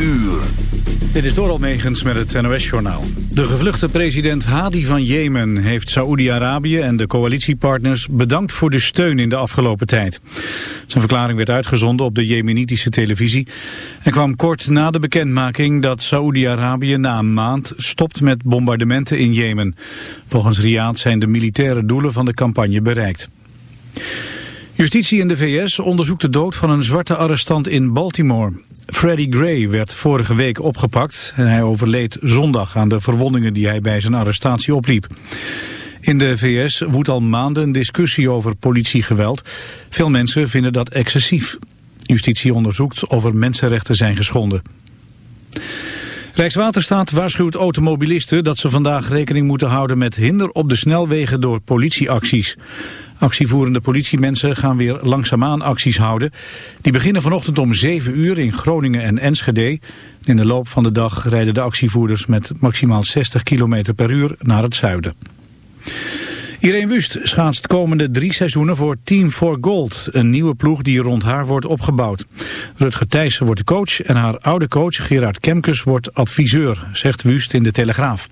Uur. Dit is Doral Megens met het NOS-journaal. De gevluchte president Hadi van Jemen heeft Saoedi-Arabië en de coalitiepartners bedankt voor de steun in de afgelopen tijd. Zijn verklaring werd uitgezonden op de jemenitische televisie en kwam kort na de bekendmaking dat Saoedi-Arabië na een maand stopt met bombardementen in Jemen. Volgens Riyadh zijn de militaire doelen van de campagne bereikt. Justitie in de VS onderzoekt de dood van een zwarte arrestant in Baltimore. Freddie Gray werd vorige week opgepakt en hij overleed zondag aan de verwondingen die hij bij zijn arrestatie opliep. In de VS woedt al maanden een discussie over politiegeweld. Veel mensen vinden dat excessief. Justitie onderzoekt of er mensenrechten zijn geschonden. Rijkswaterstaat waarschuwt automobilisten dat ze vandaag rekening moeten houden met hinder op de snelwegen door politieacties. Actievoerende politiemensen gaan weer langzaamaan acties houden. Die beginnen vanochtend om 7 uur in Groningen en Enschede. In de loop van de dag rijden de actievoerders met maximaal 60 km per uur naar het zuiden. Irene Wust schaatst komende drie seizoenen voor Team for Gold, een nieuwe ploeg die rond haar wordt opgebouwd. Rutger Thijssen wordt de coach en haar oude coach Gerard Kemkes wordt adviseur, zegt Wust in de Telegraaf.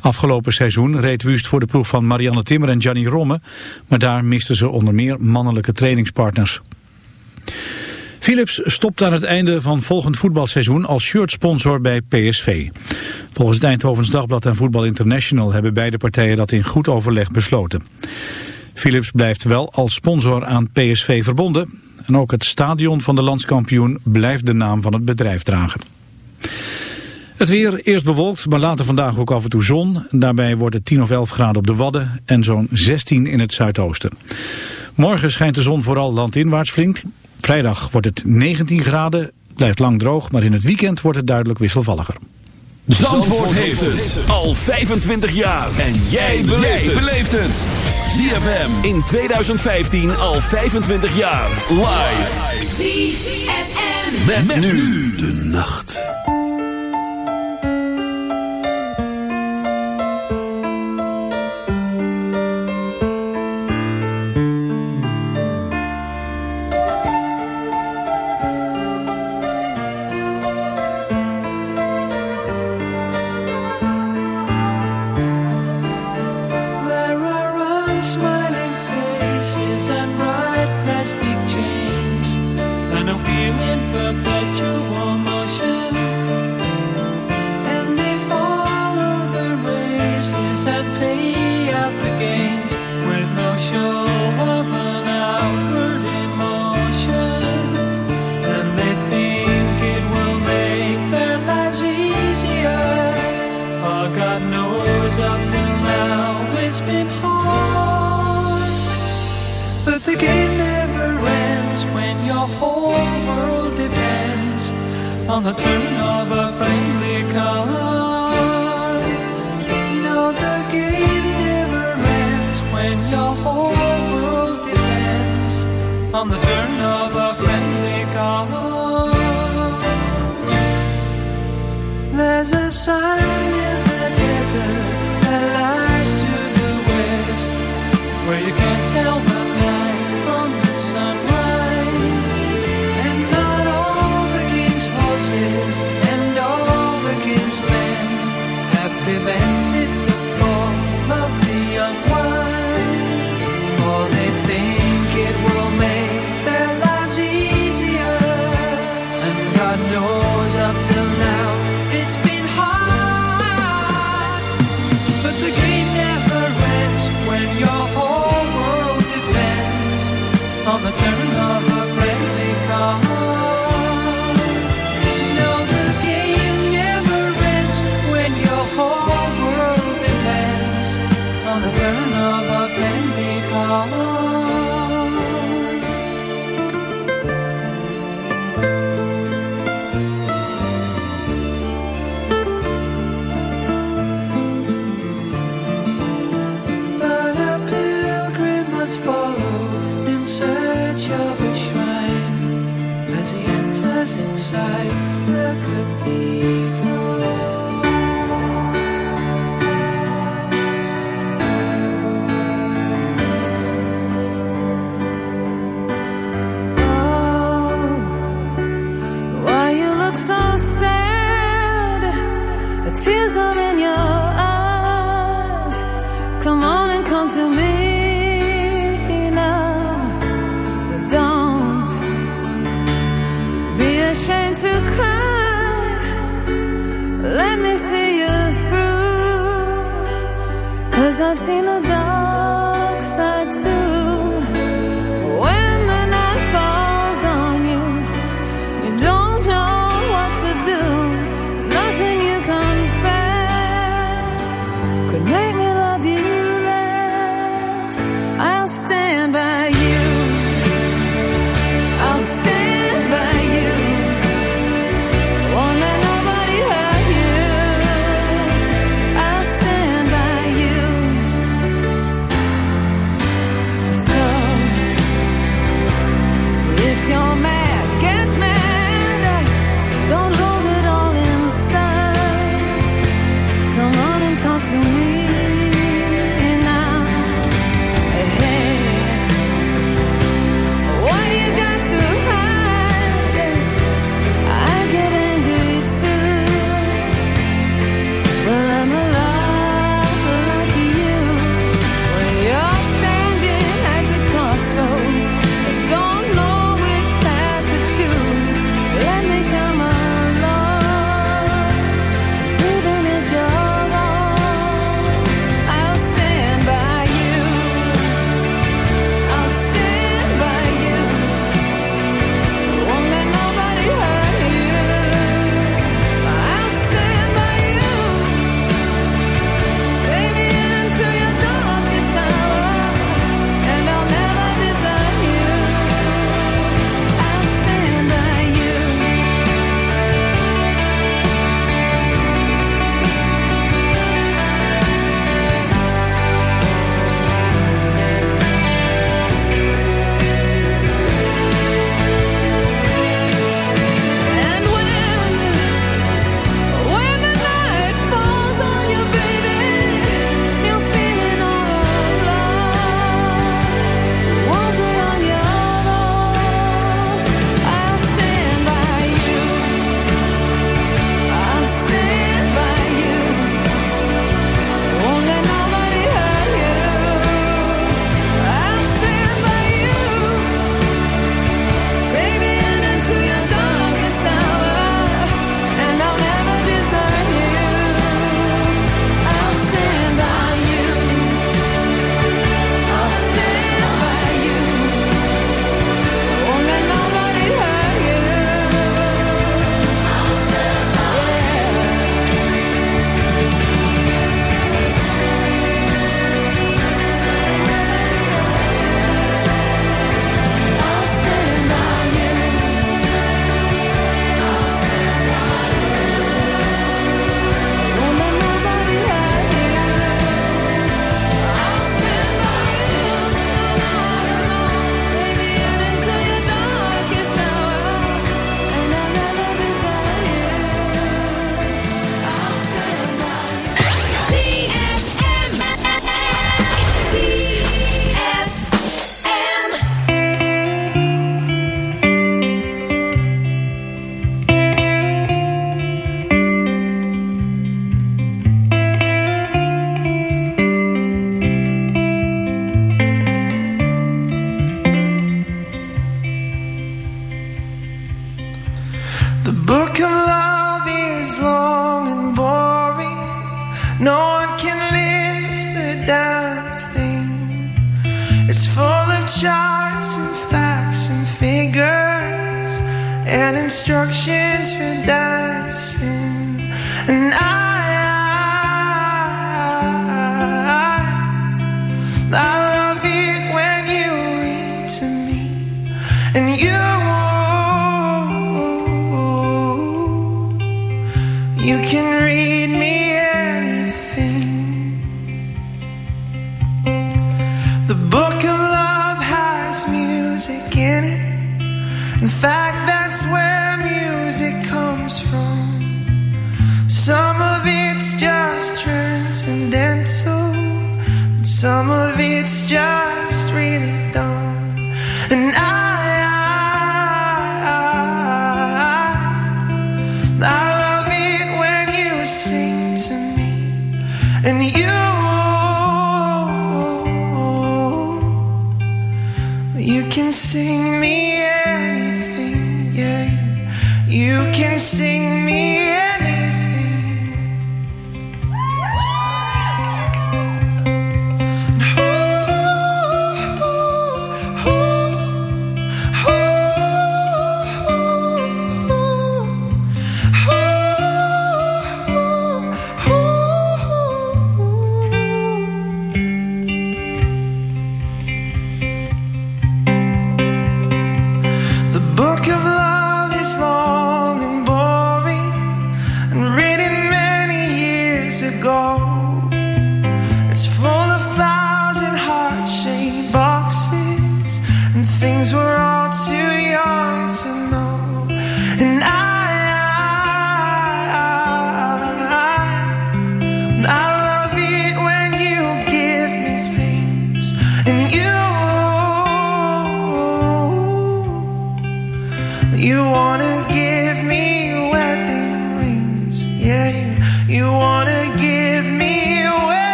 Afgelopen seizoen reed Wust voor de ploeg van Marianne Timmer en Gianni Romme, maar daar misten ze onder meer mannelijke trainingspartners. Philips stopt aan het einde van volgend voetbalseizoen als shirtsponsor bij PSV. Volgens het Eindhovens Dagblad en Voetbal International hebben beide partijen dat in goed overleg besloten. Philips blijft wel als sponsor aan PSV verbonden. En ook het stadion van de landskampioen blijft de naam van het bedrijf dragen. Het weer eerst bewolkt, maar later vandaag ook af en toe zon. Daarbij wordt het 10 of 11 graden op de Wadden en zo'n 16 in het zuidoosten. Morgen schijnt de zon vooral landinwaarts flink. Vrijdag wordt het 19 graden, blijft lang droog, maar in het weekend wordt het duidelijk wisselvalliger. Zandvoort, heeft het al 25 jaar. En jij beleeft het. ZFM in 2015 al 25 jaar. Live. ZFM. met nu de nacht. prevent I'll stay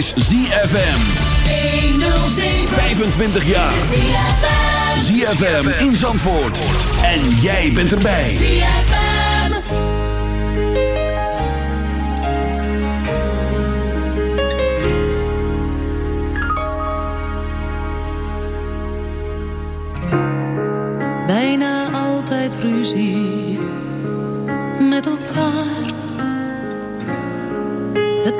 is ZFM. 25 jaar. ZFM in Zandvoort. En jij bent erbij. ZFM. Bijna altijd ruzie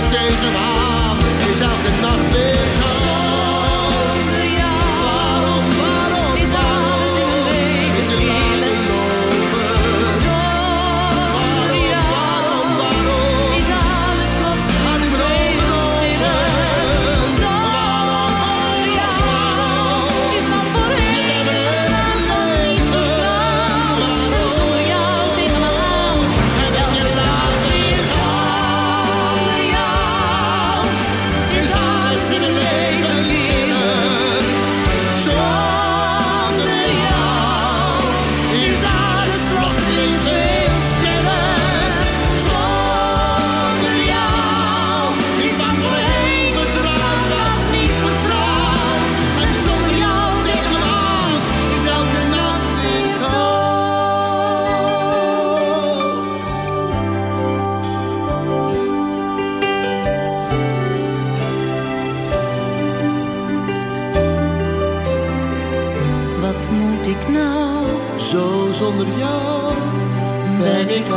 zonder jou tegen me aan. Is elke nacht weer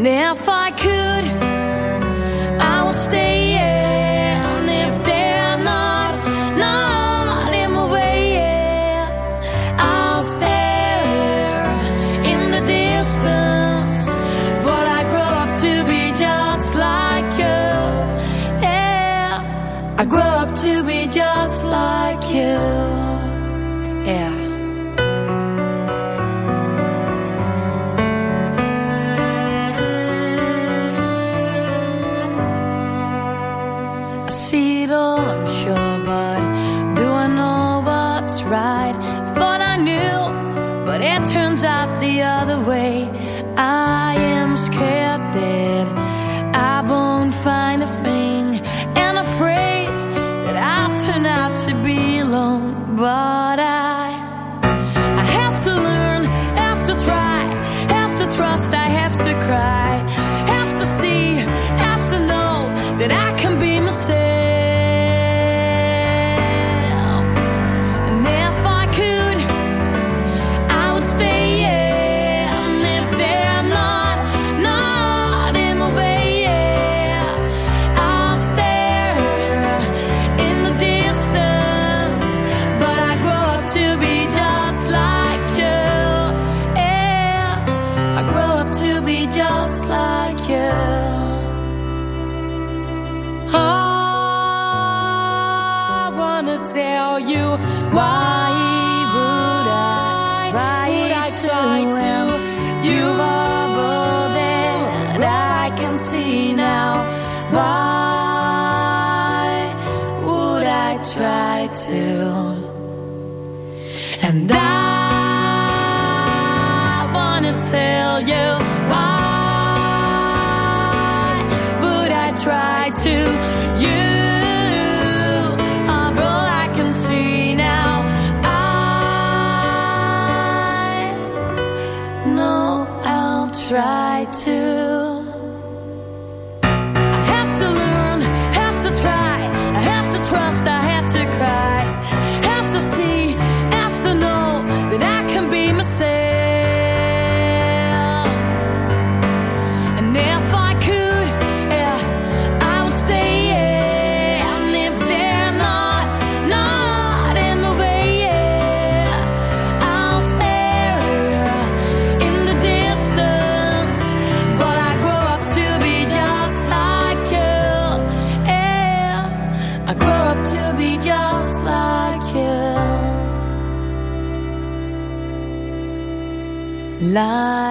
never La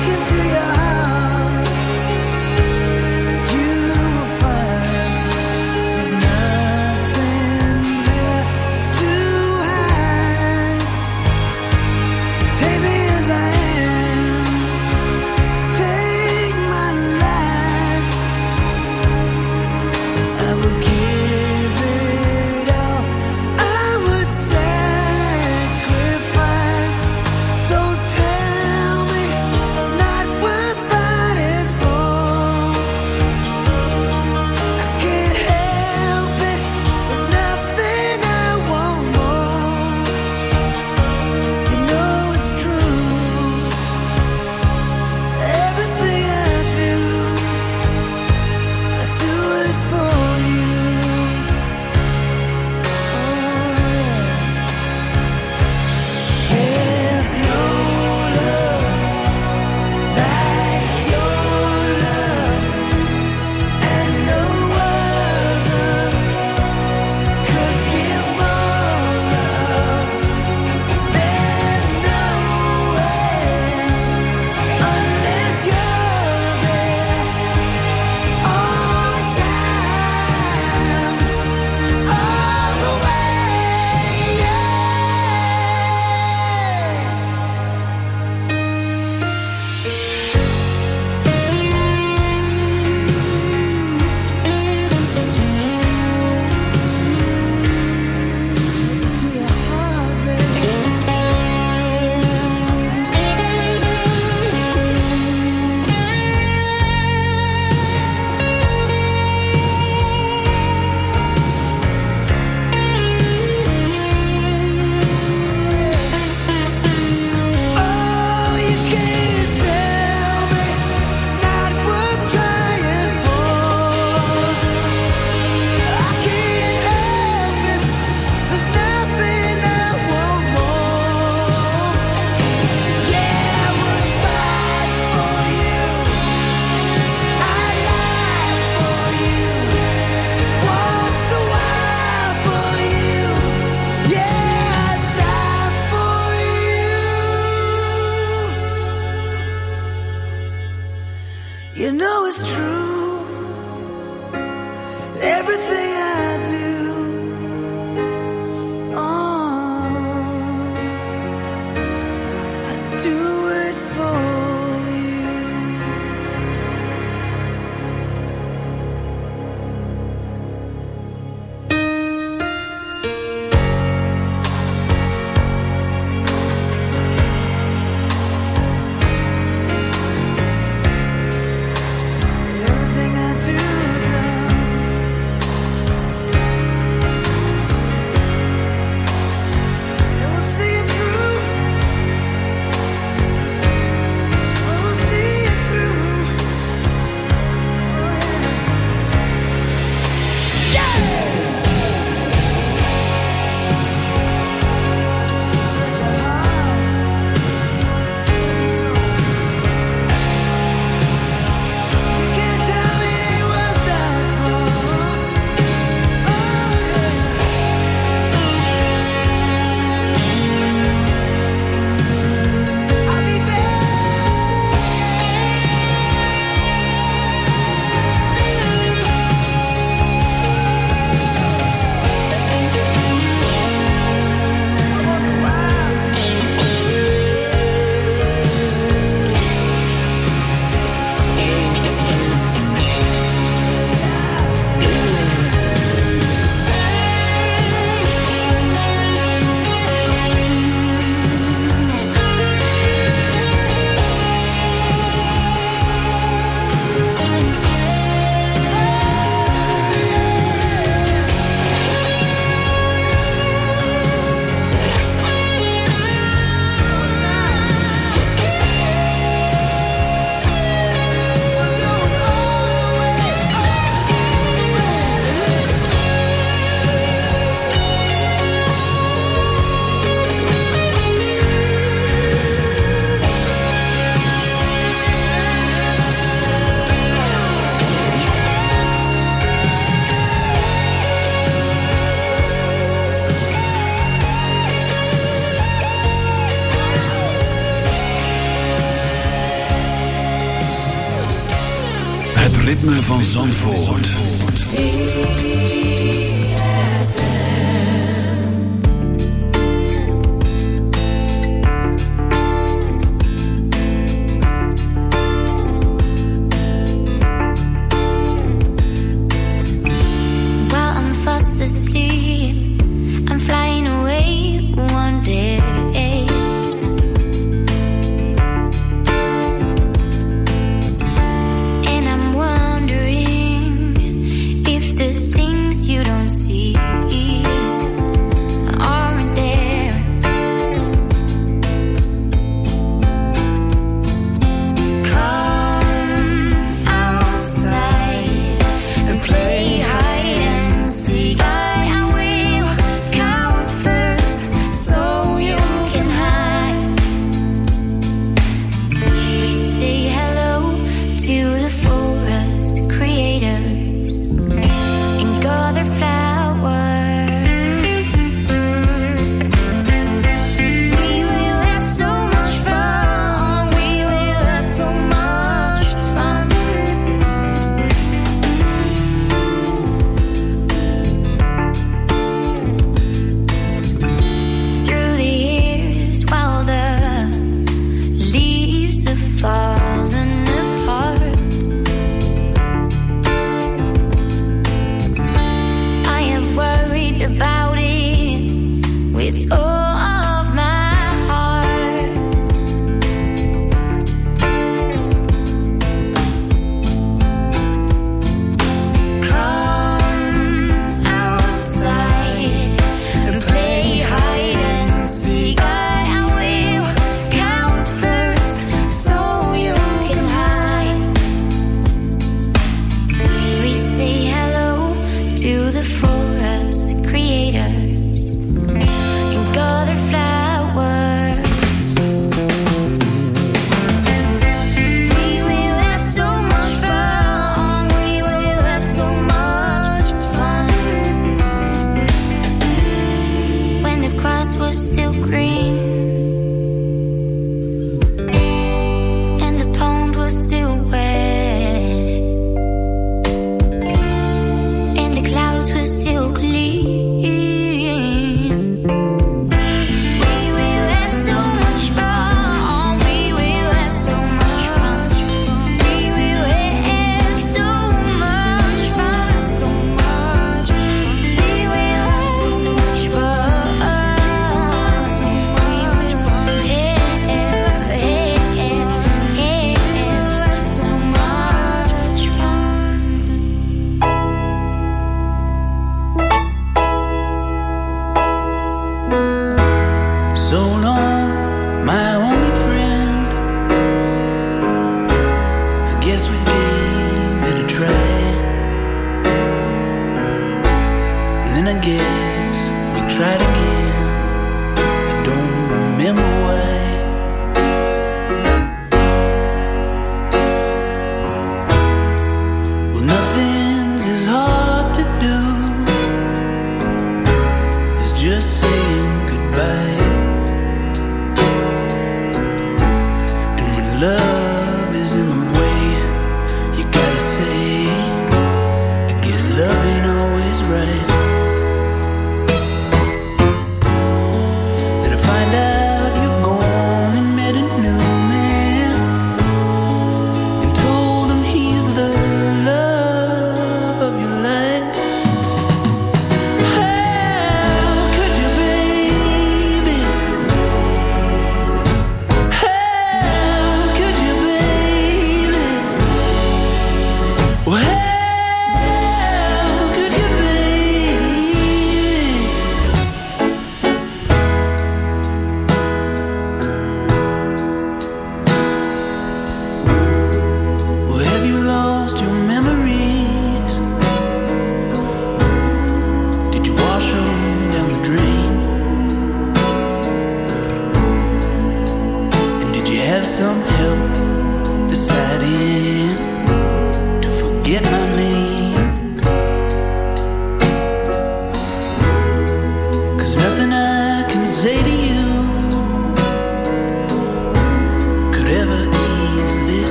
look into your eyes.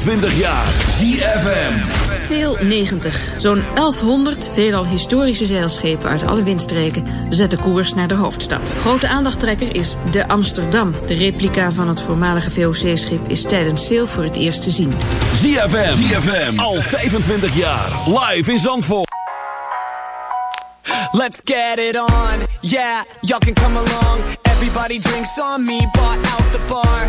25 jaar. ZFM. Sail 90. Zo'n 1100 veelal historische zeilschepen uit alle windstreken zetten koers naar de hoofdstad. Grote aandachttrekker is de Amsterdam. De replica van het voormalige VOC-schip is tijdens Sail voor het eerst te zien. ZFM. ZFM. Al 25 jaar. Live in Zandvoort. Let's get it on. Yeah, y'all can come along. Everybody drinks on me, bought out the bar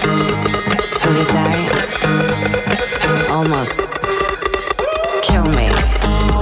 till you die. Almost kill me.